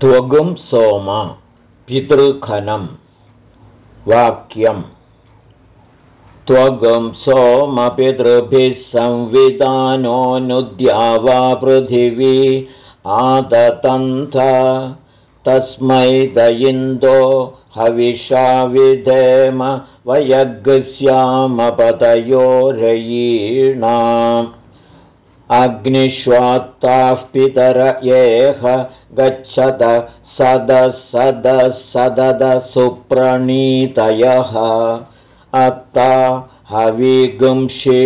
त्वगुं सोम पितृखनं वाक्यम्। त्वगं संविधानोऽनुद्या वा पृथिवी आदतन्थ तस्मै दयिन्दो हविषा विधेम वयग्स्यामपतयोरयीणाम् अग्निष्वात्ताः पितर एह गच्छद सद सद सुप्रणीतयः अत्ता हविगुंषि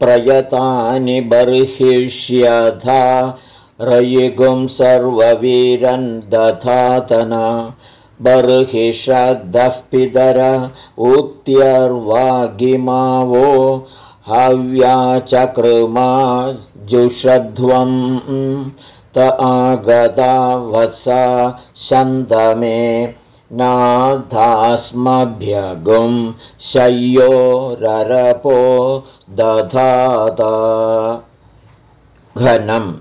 प्रयतानि बर्हिष्यथा रयिगुं सर्ववीरन् दधातना। बर्हिषद्धः पितर उक्त्यर्वागिमावो हव्याचकृमा जुषध्वम् त आगता वसा शन्दमे नाधास्मभ्यगुं शय्योररपो दधात। घनम्।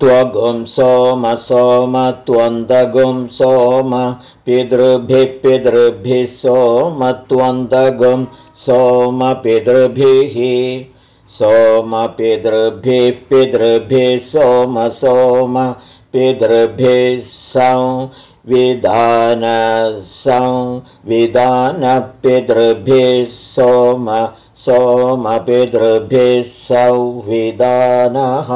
त्वगुं सोम सोम त्वन्दगुं सोम पितृभिः पितृभिः सोम त्वन्दगुं सोम पितृभिः सोम पितृभिः सोम सोम पितृभिः सं विधानपितृभिः सोम सोमपितृभिः संविधानः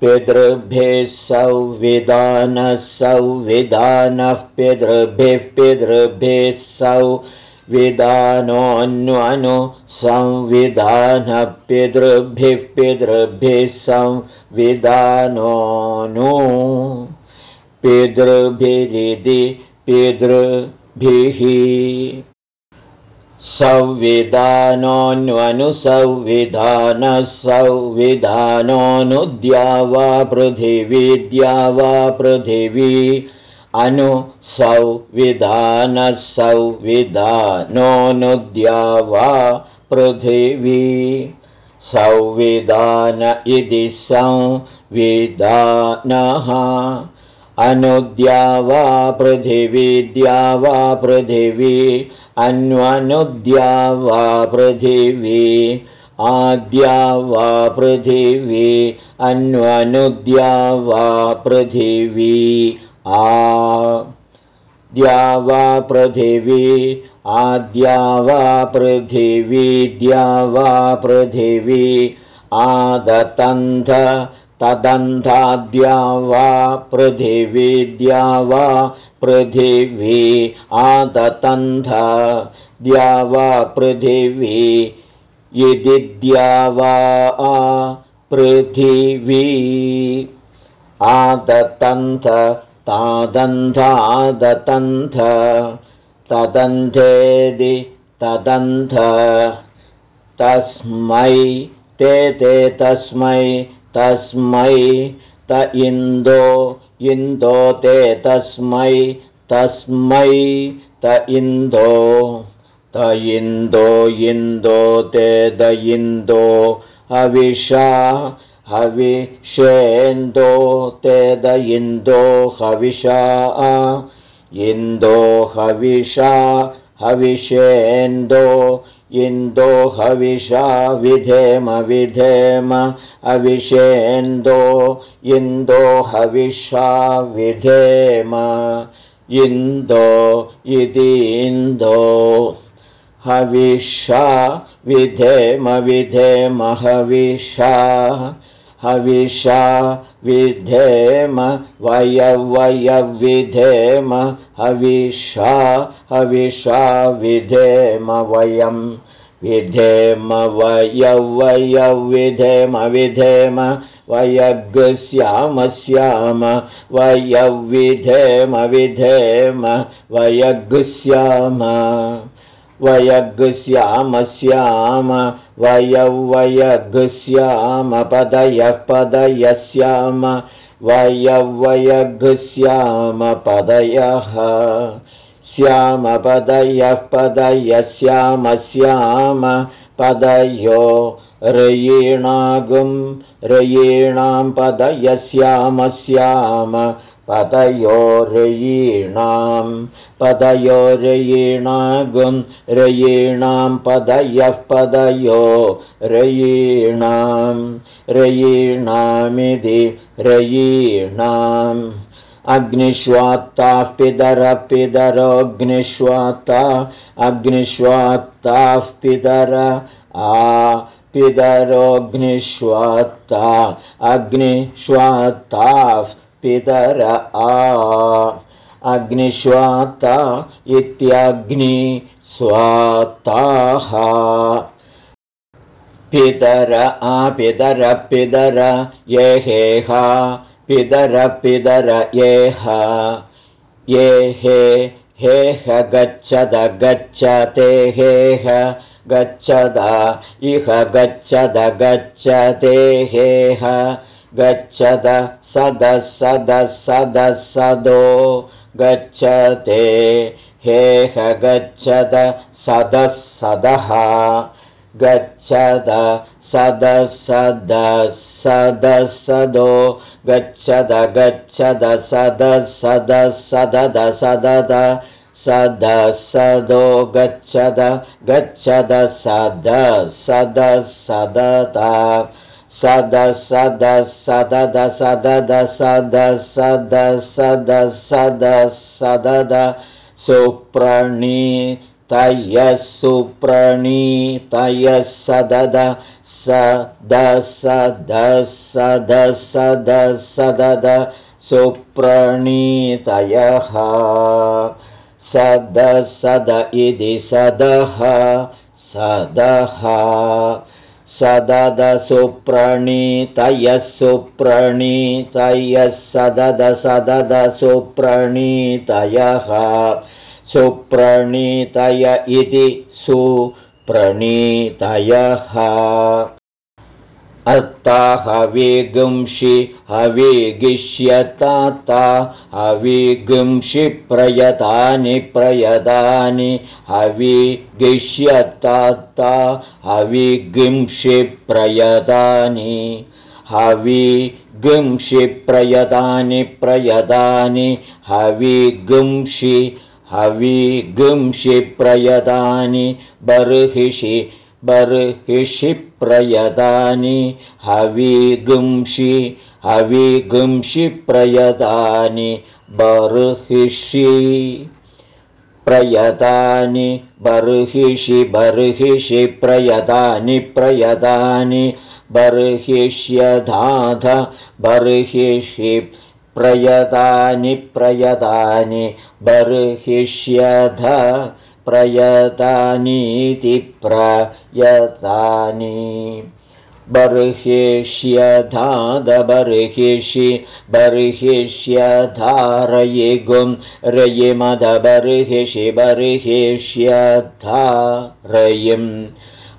पितृभिः संविधानः संविधानः पितृभिः पितृभिः संविधानोऽन्वनु संविधानः पितृभिः पितृभिः संविधानोऽनु पितृभिरिति पितृभिः संविधानोऽन्वनुसंविधानः संविधानोऽनुद्या वा पृथिवीद्या वा पृथिवी अनु संविधानः संविधानोऽनुद्या वा पृथिवी। संविधान इति संविधानः। अनुद्या वा पृथिवीद्या वा पृथिवी अन्वनुद्या वा पृथिवी आद्या वा पृथिवी अन्वनुद्या वा पृथिवी आद्या वा पृथिवी आद्या वा पृथिवीद्या वा पृथिवी आदतन्ध तदन्धाद्या वा पृथिवीद्या वा पृथिवी आदतन्ध द्या वा पृथिवी यदिद्या वा पृथिवी आदतन्थ तादन्धादतन्थ तदन्धेदि तदन्थ। तस्मै ते ते तस्मै तस्मै त इन्दो इन्दो ते तस्मै तस्मै त इन्दो। त इन्दो इन्दो ते द इन्दो। हविषा हविषेन्दो ते द इन्दो हविषा। इन्दो हविषा हविषेन्दो इन्दो हविषा विधेम विधेम। अविषेन्दो इन्दो हविषा विधेम। इन्दो इन्दो हविषा विधेम हविषा हविषा विधेम वयवयविधेम हविषा हविषा विधेम वयं विधेम वयवयविधेम विधेम वयग्स्याम स्याम वयविधेम विधेम वयग्स्याम स्याम वयवयग्स्याम पदयः पदयस्याम वयवयग्स्याम पदयः श्यामपदयः पदयस्याम स्याम पदयो रयीणागुं रयीणां पदयस्याम स्याम पदयोरयीणां पदयोरयीणागुं रयीणां पदयः पदयो रयीणां रयीणामिति रयीणाम्। अग्निष्वात्ताः पितर पितरोऽग्निष्वात्ता अग्निष्वात्ताः पितर आ पितरोऽग्निष्वात्ता अग्निष्वात्ताः पितर आ। अग्निष्वात्ता इत्यग्नि स्वात्ताः पितर आपितर पितर ये हेहा पितर येह ये हे। हेह गच्छद गच्छते हेह गच्छद। इह गच्छद गच्छते हेह गच्छद सद सद सद सदो गच्छते। हेह गच्छद सदः सदः। गच्छद सद सद सद सदो गच्छद गच्छद सद सद सदद सदद सद सदो गच्छद गच्छद सद सद सदता सद सद सदद सदद सद सद सद सद सदद सुप्रणीतयः सुप्रणीतयः सदद सद सद सद सद सदद सुप्रणीतयः सद सद इति सदः सदः सदद सुप्रणीतयः सुप्रणीतयः सदद सदद सुप्रणीतयः सुप्रणीतय इति सुप्रणीतयः अत्ता हविगुंषि हविगिष्यताता हविगुंषि प्रयतानि प्रयतानि हविगिष्यताता हविगिंषि प्रयतानि हविगुंषि प्रयतानि प्रयतानि हविगुंषि हविगुंषि प्रयतानि बर्हिषि बर्हिषि प्रयतानि हविगुंषि हविगुंषि प्रयतानि बर्हिषि प्रयतानि बर्हिषि बर्हिषि प्रयतानि प्रयतानि बर्हिष्यधाध बर्हिषि प्रयतानि प्रयतानि बर्हिष्यध प्रयतानीति प्रयतानि। बर्हिष्यधादबर्हिषि बर्हिष्यधारयिगुं रयिमदबर्हिषि बर्हिष्यधारयिम्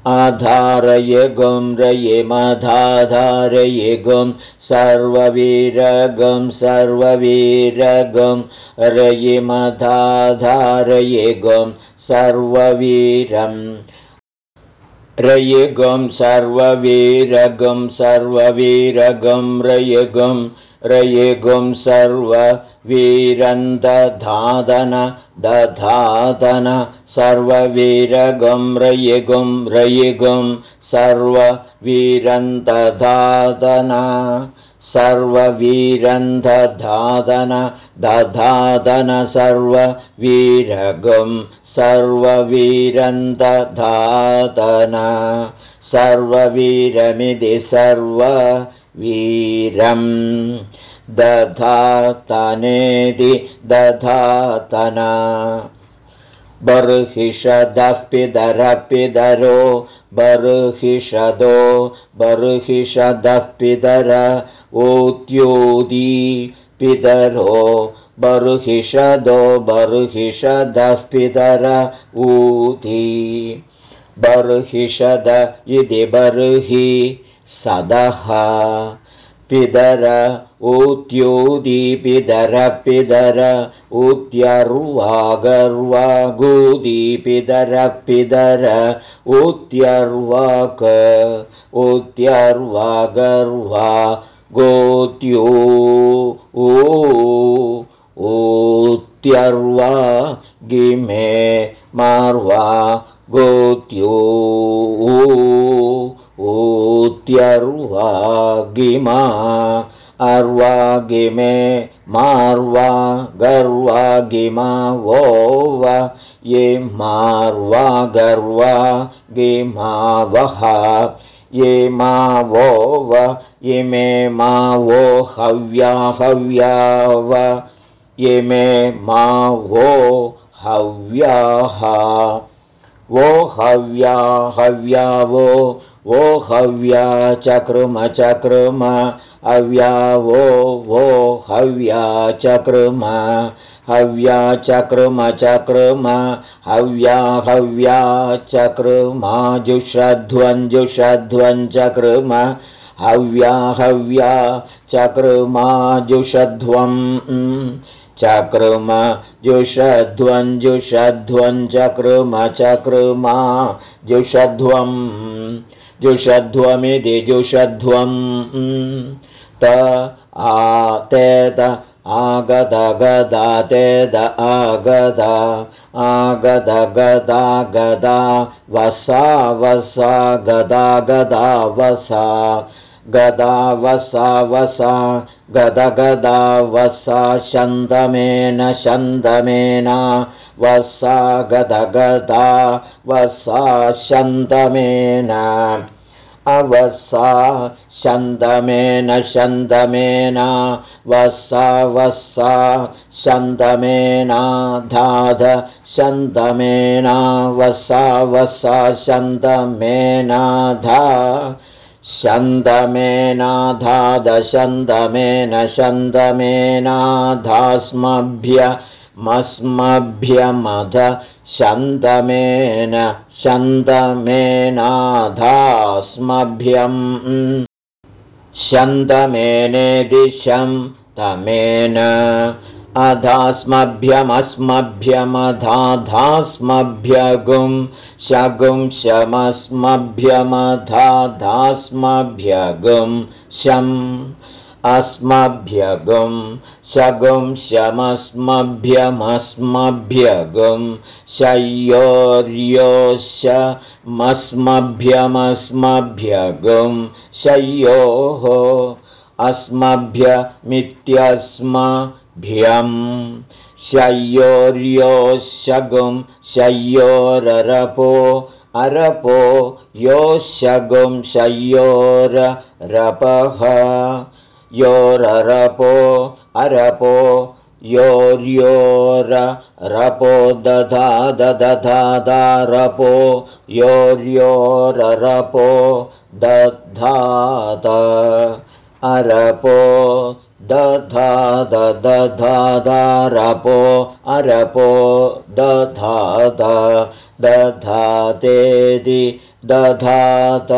आधारयगुं रयिमधाधारयिगुं सर्ववीरगं सर्ववीरगं रयिमधाधारयिगुं सर्ववीरम्। रयिगं सर्ववीरगं सर्ववीरगं रयिगं रयिगुं सर्ववीरन्दधादन दधादन। सर्ववीरगं रयिगुं रयिगुं सर्ववीरन्दधादन। सर्ववीरन्धधादन दधादन सर्ववीरगं सर्ववीरन्दधादन सर्ववीरमिति सर्ववीरम्। दधातनेति दधातन बर्हिषदः पितरो बर्हिषदो बर्हिषदः पितर ऊत्योदी पितरो बर्हिषदो बर्हिषदः पितर ऊती। बर्हिषद इति बर्हि सदः। पितर ऊत्योदी पितर पितर ऊत्यर्वागर्वागूदी पितर पितर ऊत्यर्वाक ऊत्यर्वागर्वा गोत्यो ओ ऊत्यर्वा गिमे मार्वा गोत्यो। ऊत्यर्वा गिमा अर्वा गिमे मार्वा गर्वा गिमा वो वा। ये मार्वा गर्वा गिमा वः। ये मा वो व। इमे मा वो हव्या हव्या व इमे मा वो हव्याः। वो हव्या हव्या वो वो हव्या चकृम चकृम हव्या वो वो हव्या चकृम हव्या चकृम चकृम हव्या हव्या चकृमा जुषध्वञ्जुषध्वं चकृम हव्या हव्या चकृमाजुषध्वम् चकृम जुषध्वञ्जुषध्वं चकृम चकृमा जुषध्वम् जुषध्वमिति जुषध्वम् त आ तेत आगद गदा तेद आगदा आगद गदा गदा वसा वसा गदा गदा वसा गदा वसा वसा गद गदा वसा शन्दमेन शन्दमेन। वसा गद गदा वसा शन्दमेन। अवसा शन्दमेन शन्दमेन। वसा वसा शन्दमेना। धाध शन्दमेना। वसा वसा शन्दमेनाधा शन्दमेनाधादशन्दमेन शन्दमेनाधास्मभ्यमस्मभ्यमध शन्दमेन शन्दमेनाधास्मभ्यम् शन्दमेनेदिशं तमेन अधास्मभ्यमस्मभ्यमधाधास्मभ्यगुं शगुं शमस्मभ्यमधाधास्मभ्यगुं शम् अस्मभ्यगुं शगुं शमस्मभ्यमस्मभ्यगुं शय्योर्योशमस्मभ्यमस्मभ्यगुं शय्योः अस्मभ्यमित्यस्मभ्यम् शय्योर्योशगुं शय्योररपो अरपो योशगुं शय्योररपः। योररपो अरपो योर्योररपो दधा दधादारपो योर्योररपो दधात। अरपो दधा दधादारपो अरपो दधात दधातेति दधात